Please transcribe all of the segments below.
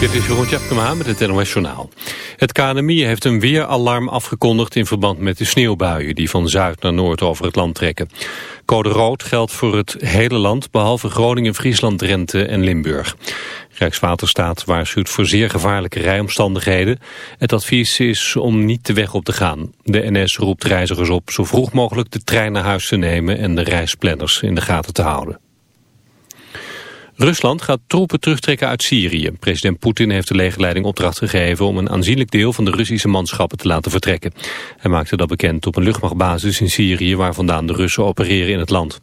Dit is Jeroen Tjepkema met het NOS Journaal. Het KNMI heeft een weeralarm afgekondigd in verband met de sneeuwbuien... die van zuid naar noord over het land trekken. Code rood geldt voor het hele land, behalve Groningen, Friesland, Drenthe en Limburg. Rijkswaterstaat waarschuwt voor zeer gevaarlijke rijomstandigheden. Het advies is om niet de weg op te gaan. De NS roept reizigers op zo vroeg mogelijk de trein naar huis te nemen... en de reisplanners in de gaten te houden. Rusland gaat troepen terugtrekken uit Syrië. President Poetin heeft de legerleiding opdracht gegeven om een aanzienlijk deel van de Russische manschappen te laten vertrekken. Hij maakte dat bekend op een luchtmachtbasis in Syrië waar vandaan de Russen opereren in het land.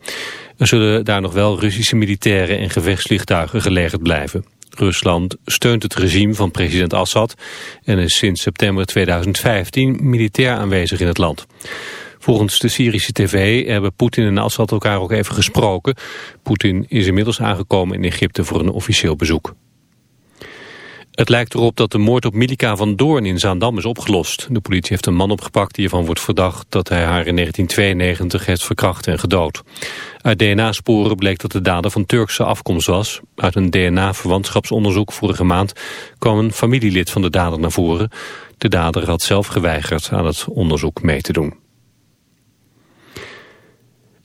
Er zullen daar nog wel Russische militairen en gevechtsvliegtuigen gelegerd blijven. Rusland steunt het regime van president Assad en is sinds september 2015 militair aanwezig in het land. Volgens de Syrische tv hebben Poetin en Assad elkaar ook even gesproken. Poetin is inmiddels aangekomen in Egypte voor een officieel bezoek. Het lijkt erop dat de moord op Milika van Doorn in Zaandam is opgelost. De politie heeft een man opgepakt die ervan wordt verdacht dat hij haar in 1992 heeft verkracht en gedood. Uit DNA-sporen bleek dat de dader van Turkse afkomst was. Uit een DNA-verwantschapsonderzoek vorige maand kwam een familielid van de dader naar voren. De dader had zelf geweigerd aan het onderzoek mee te doen.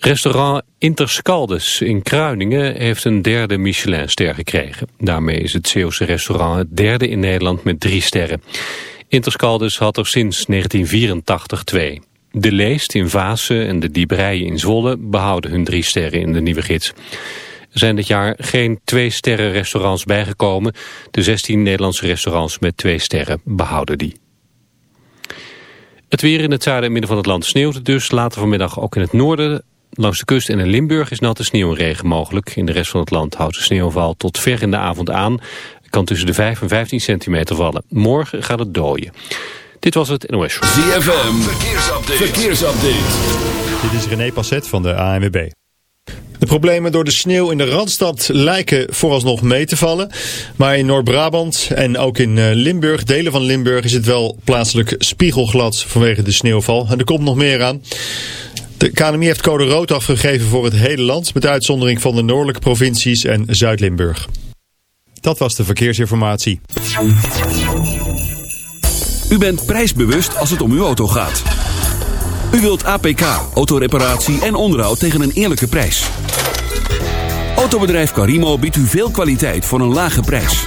Restaurant Interscaldes in Kruiningen heeft een derde Michelinster gekregen. Daarmee is het Zeeuwse restaurant het derde in Nederland met drie sterren. Interscaldes had er sinds 1984 twee. De Leest in Vaassen en de Dieberijen in Zwolle behouden hun drie sterren in de nieuwe gids. Er zijn dit jaar geen twee sterren restaurants bijgekomen. De 16 Nederlandse restaurants met twee sterren behouden die. Het weer in het zuiden en midden van het land sneeuwt dus. Later vanmiddag ook in het noorden Langs de kust en in Limburg is natte sneeuw en regen mogelijk. In de rest van het land houdt de sneeuwval tot ver in de avond aan. Het kan tussen de 5 en 15 centimeter vallen. Morgen gaat het dooien. Dit was het NOS Show. ZFM, verkeersupdate. verkeersupdate. Dit is René Passet van de ANWB. De problemen door de sneeuw in de Randstad lijken vooralsnog mee te vallen. Maar in Noord-Brabant en ook in eh, Limburg, delen van Limburg, is het wel plaatselijk spiegelglad vanwege de sneeuwval. En er komt nog meer aan. De KNMI heeft code rood afgegeven voor het hele land, met uitzondering van de noordelijke provincies en Zuid-Limburg. Dat was de verkeersinformatie. U bent prijsbewust als het om uw auto gaat. U wilt APK, autoreparatie en onderhoud tegen een eerlijke prijs. Autobedrijf Carimo biedt u veel kwaliteit voor een lage prijs.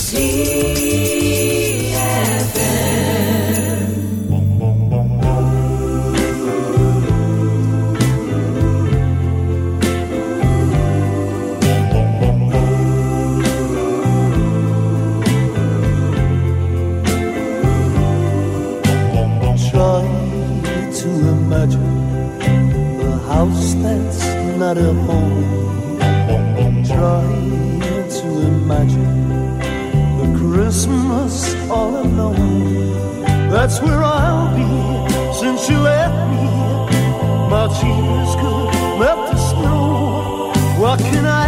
can I?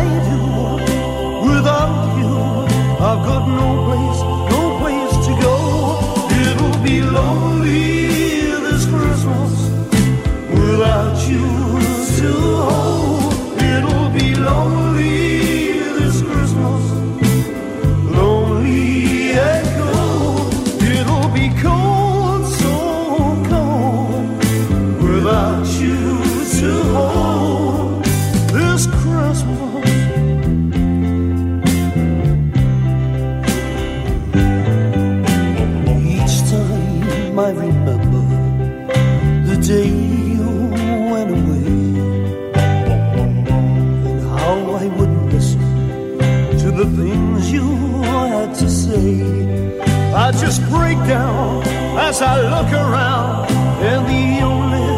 down as I look around, and the only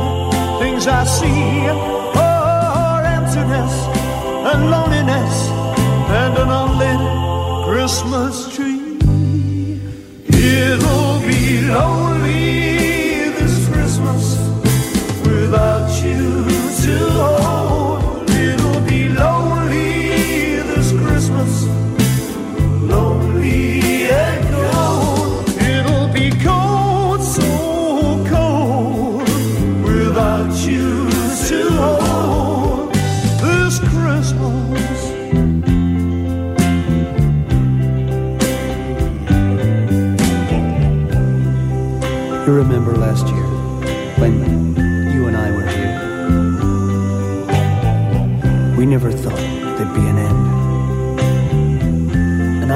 things I see are emptiness and loneliness and an unlit Christmas.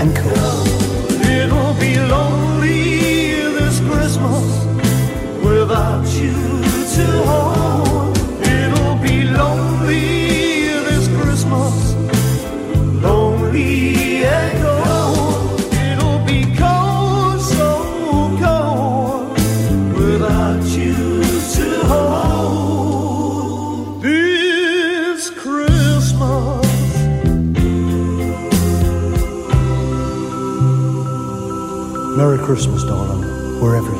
and cool. Dollar, wherever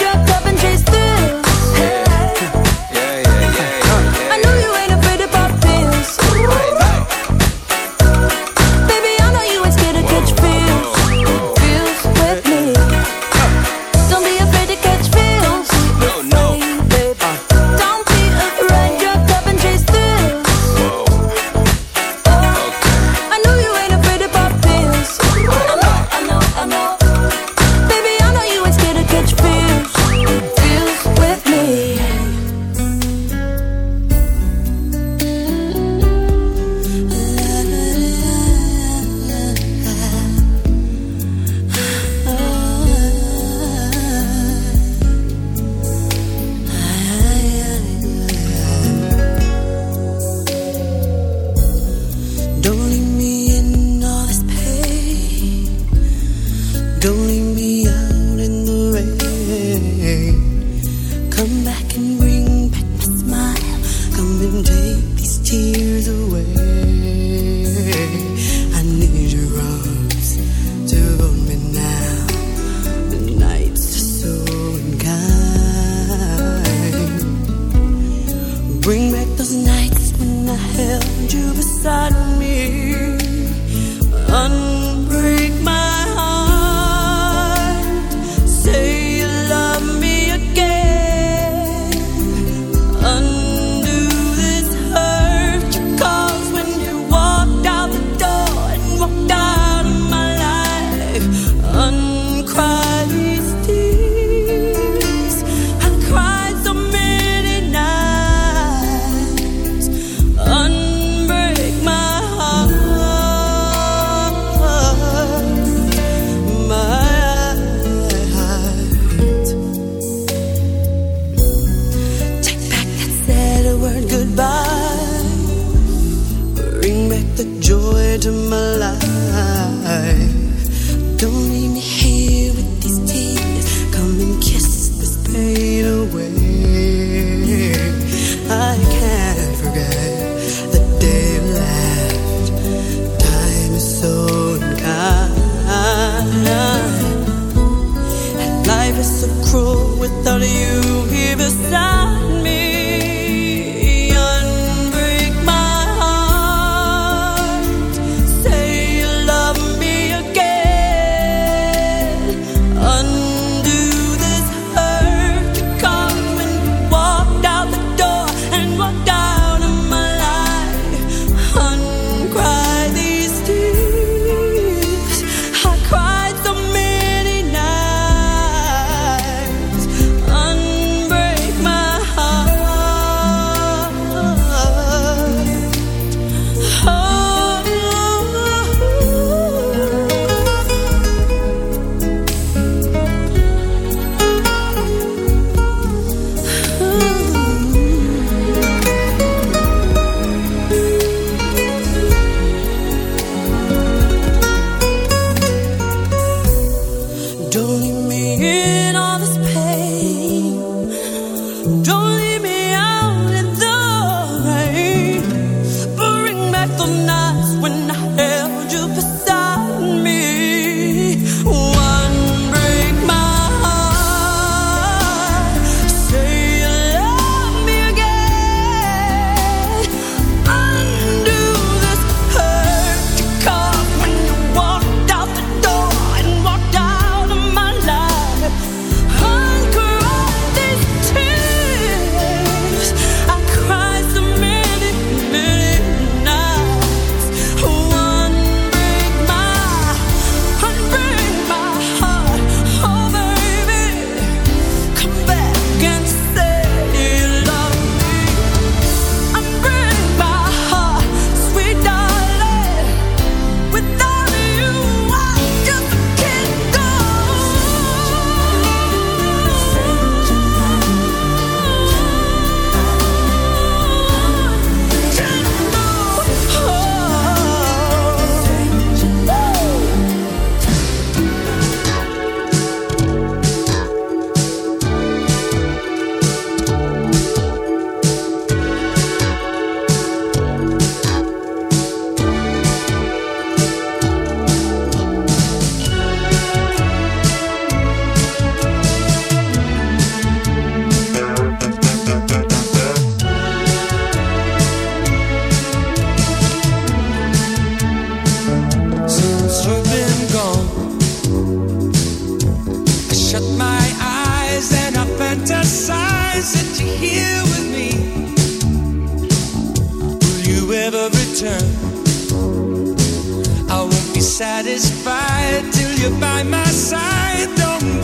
my eyes and I fantasize that you're here with me. Will you ever return? I won't be satisfied till you're by my side. Don't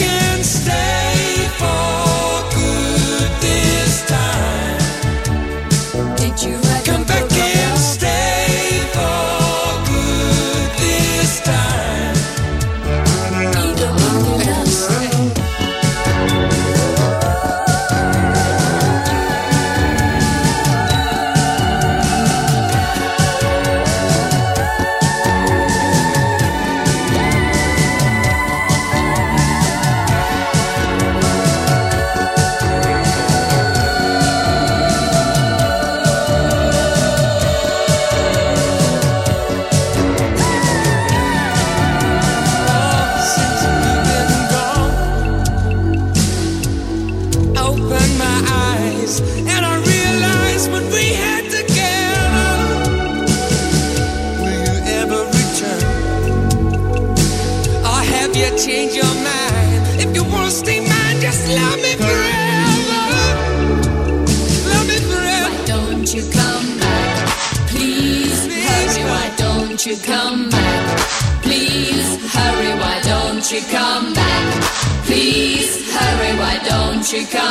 she comes.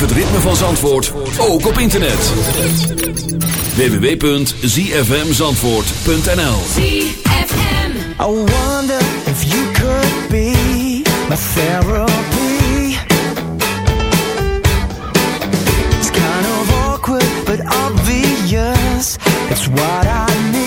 Beleef het ritme van Zandvoort, ook op internet. www.zfmzandvoort.nl ZFM. I wonder if you could be my therapy. It's kind of awkward but obvious. It's what I need.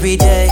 every day.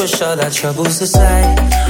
push all our troubles aside.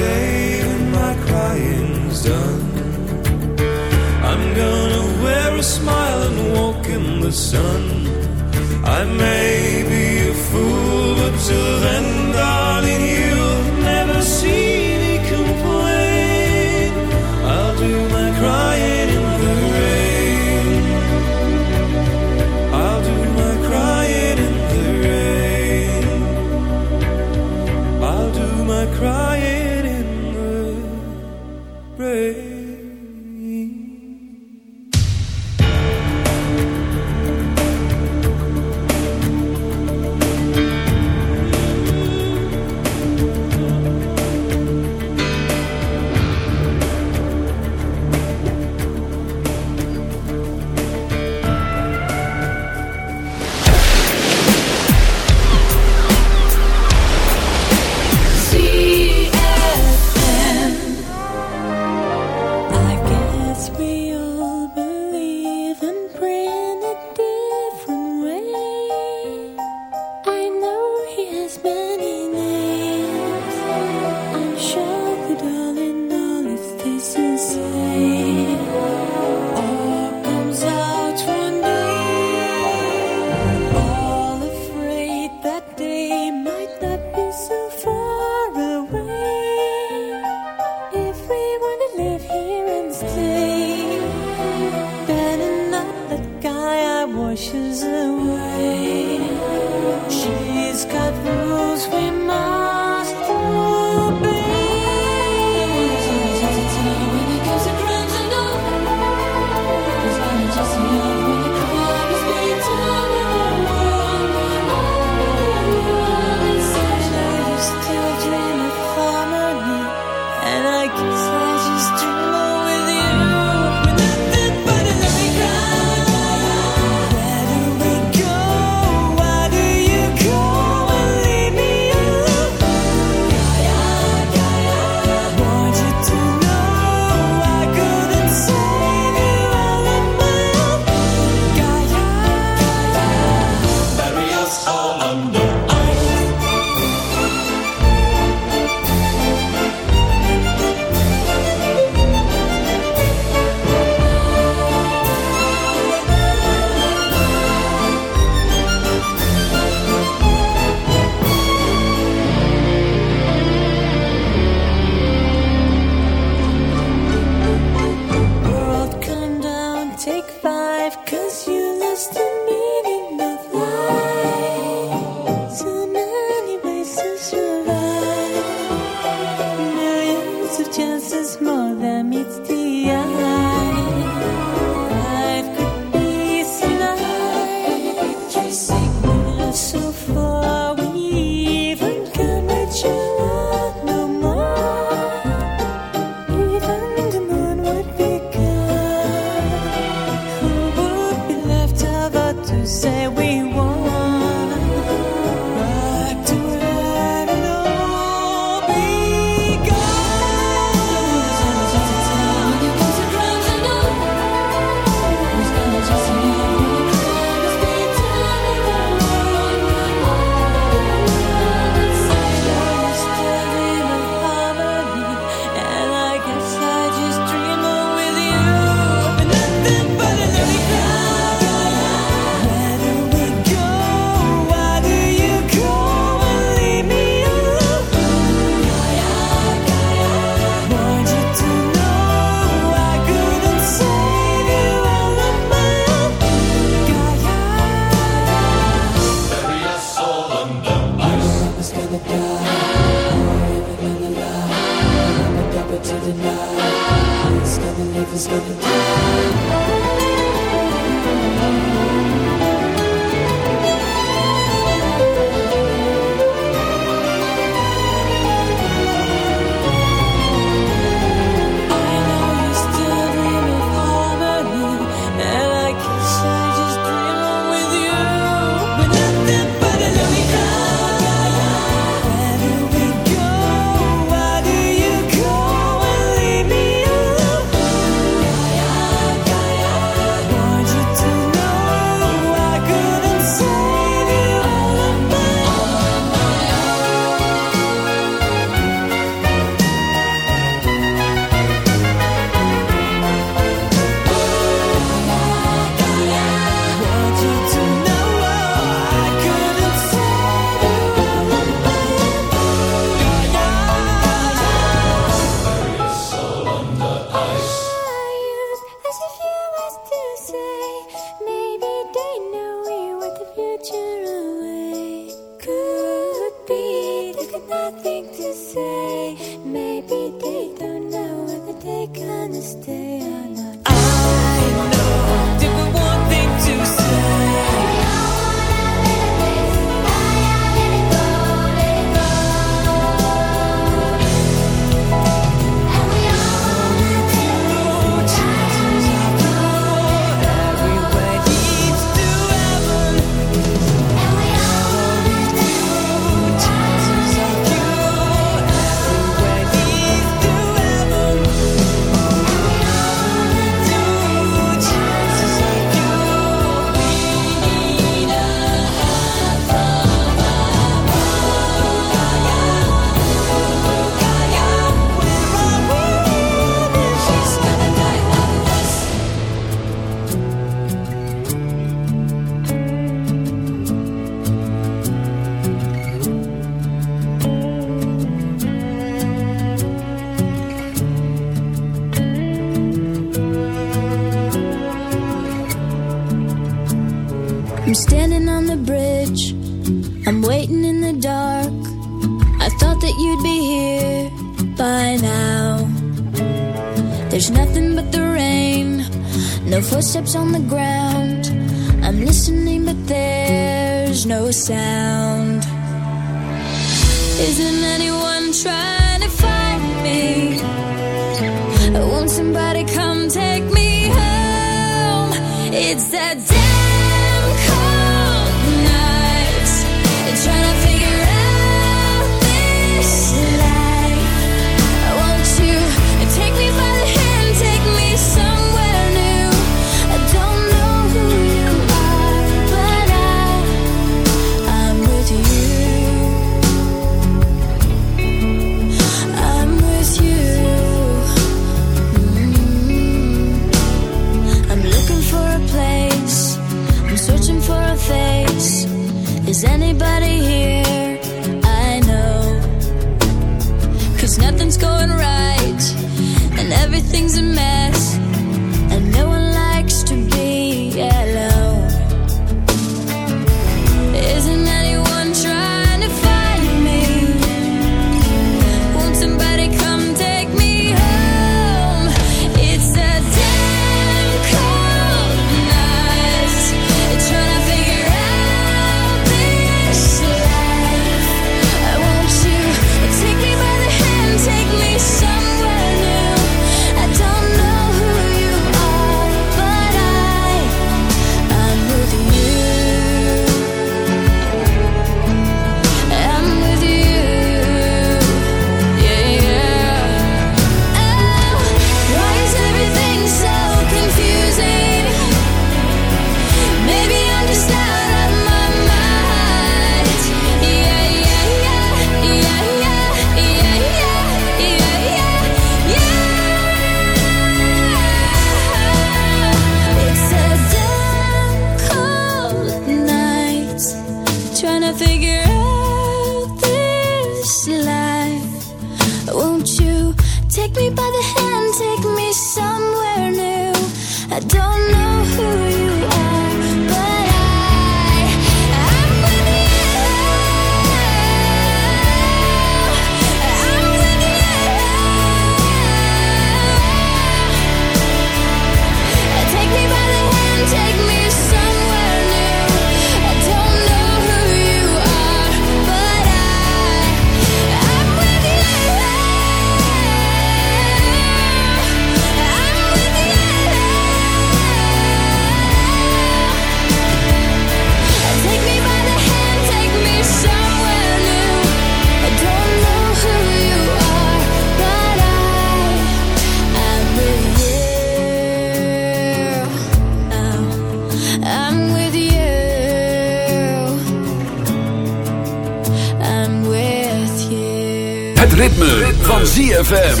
Het ritme, ritme. van ZFM.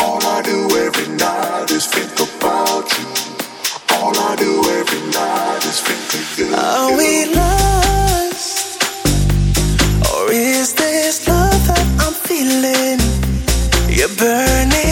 All I do every night is think about you. All I do every night is think of you. Are we lost? Or is this love that I'm feeling? You're burning.